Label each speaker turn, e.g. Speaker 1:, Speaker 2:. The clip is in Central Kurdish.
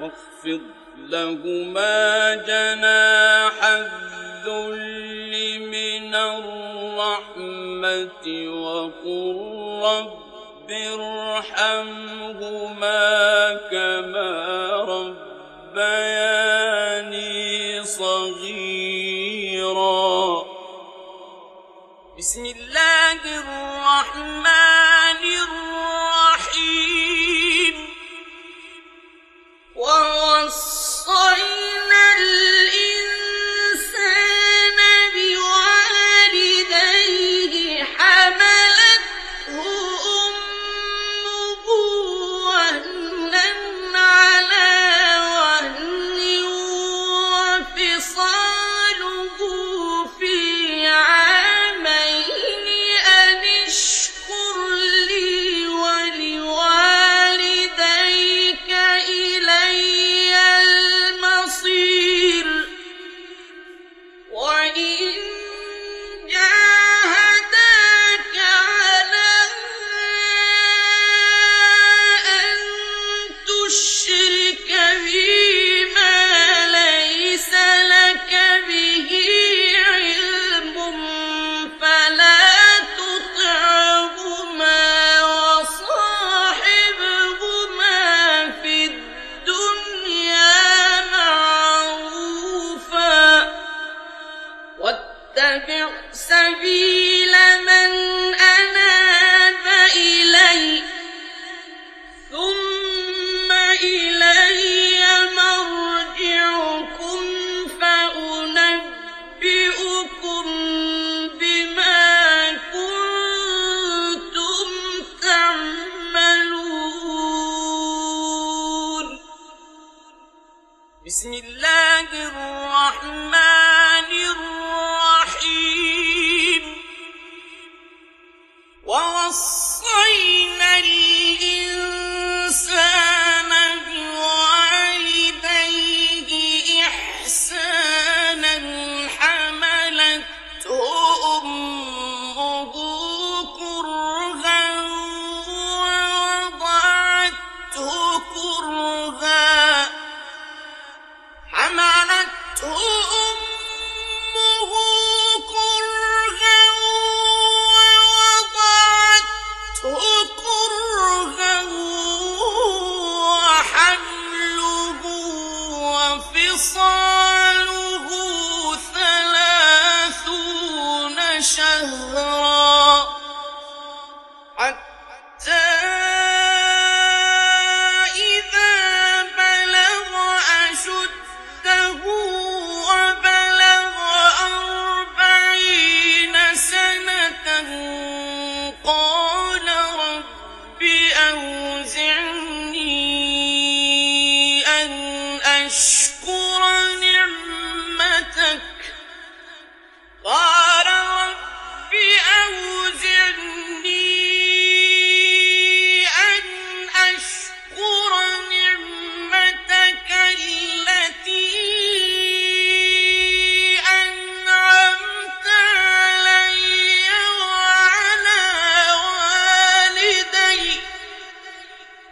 Speaker 1: واخفض لهما جناح الذل من الرحمة وقل رب ارحمهما كما ربياني صغيرا بسم الله الرحمن واتبع سبيل من أناب إلي ثم إلي مرجعكم فأنبئكم بما كنتم تعملون بسم الله الرحمن وَوَصَّيْنَا